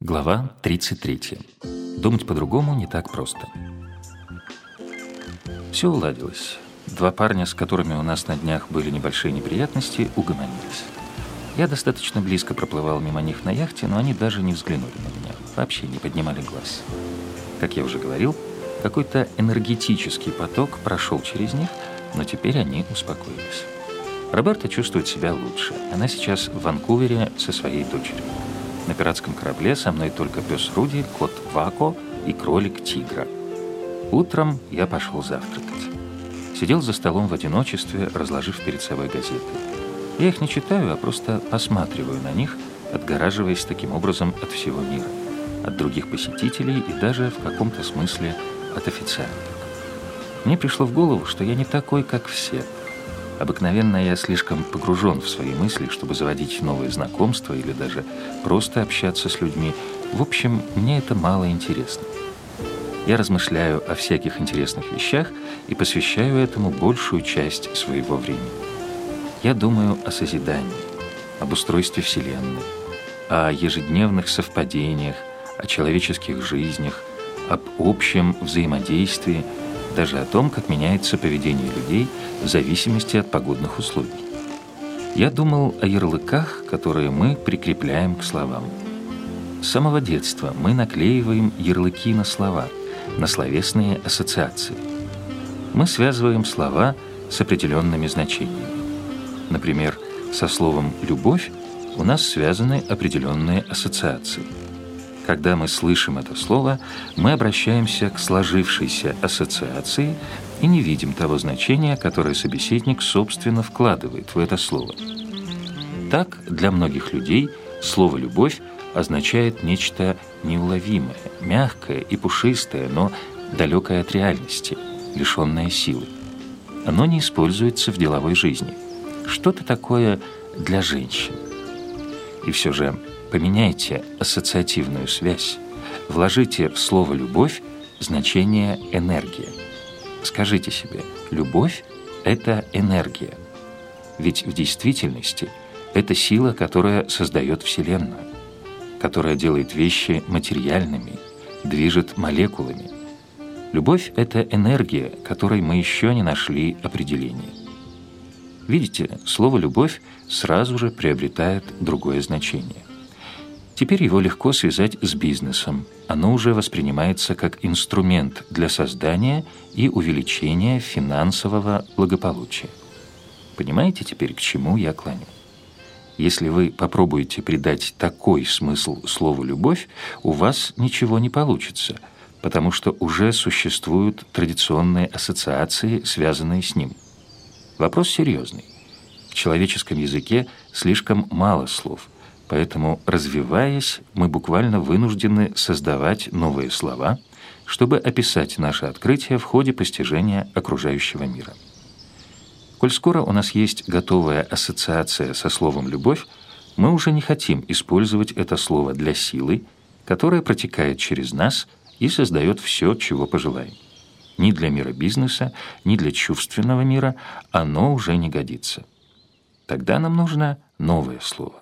Глава 33. Думать по-другому не так просто. Все уладилось. Два парня, с которыми у нас на днях были небольшие неприятности, угомонились. Я достаточно близко проплывал мимо них на яхте, но они даже не взглянули на меня, вообще не поднимали глаз. Как я уже говорил, какой-то энергетический поток прошел через них, но теперь они успокоились. Роберта чувствует себя лучше. Она сейчас в Ванкувере со своей дочерью. На пиратском корабле со мной только пес Руди, кот Вако и кролик Тигра. Утром я пошел завтракать. Сидел за столом в одиночестве, разложив перед собой газеты. Я их не читаю, а просто посматриваю на них, отгораживаясь таким образом от всего мира, от других посетителей и даже в каком-то смысле от официанток. Мне пришло в голову, что я не такой, как все – Обыкновенно я слишком погружен в свои мысли, чтобы заводить новые знакомства или даже просто общаться с людьми. В общем, мне это мало интересно. Я размышляю о всяких интересных вещах и посвящаю этому большую часть своего времени. Я думаю о созидании, об устройстве Вселенной, о ежедневных совпадениях, о человеческих жизнях, об общем взаимодействии – даже о том, как меняется поведение людей в зависимости от погодных условий. Я думал о ярлыках, которые мы прикрепляем к словам. С самого детства мы наклеиваем ярлыки на слова, на словесные ассоциации. Мы связываем слова с определенными значениями. Например, со словом «любовь» у нас связаны определенные ассоциации – когда мы слышим это слово, мы обращаемся к сложившейся ассоциации и не видим того значения, которое собеседник собственно вкладывает в это слово. Так, для многих людей слово «любовь» означает нечто неуловимое, мягкое и пушистое, но далекое от реальности, лишенное силы. Оно не используется в деловой жизни. Что-то такое для женщин. И все же Поменяйте ассоциативную связь. Вложите в слово «любовь» значение «энергия». Скажите себе, любовь – это энергия. Ведь в действительности это сила, которая создает Вселенную, которая делает вещи материальными, движет молекулами. Любовь – это энергия, которой мы еще не нашли определения. Видите, слово «любовь» сразу же приобретает другое значение. Теперь его легко связать с бизнесом. Оно уже воспринимается как инструмент для создания и увеличения финансового благополучия. Понимаете теперь, к чему я клоню? Если вы попробуете придать такой смысл слову «любовь», у вас ничего не получится, потому что уже существуют традиционные ассоциации, связанные с ним. Вопрос серьезный. В человеческом языке слишком мало слов – Поэтому, развиваясь, мы буквально вынуждены создавать новые слова, чтобы описать наше открытие в ходе постижения окружающего мира. Коль скоро у нас есть готовая ассоциация со словом «любовь», мы уже не хотим использовать это слово для силы, которая протекает через нас и создает все, чего пожелаем. Ни для мира бизнеса, ни для чувственного мира оно уже не годится. Тогда нам нужно новое слово.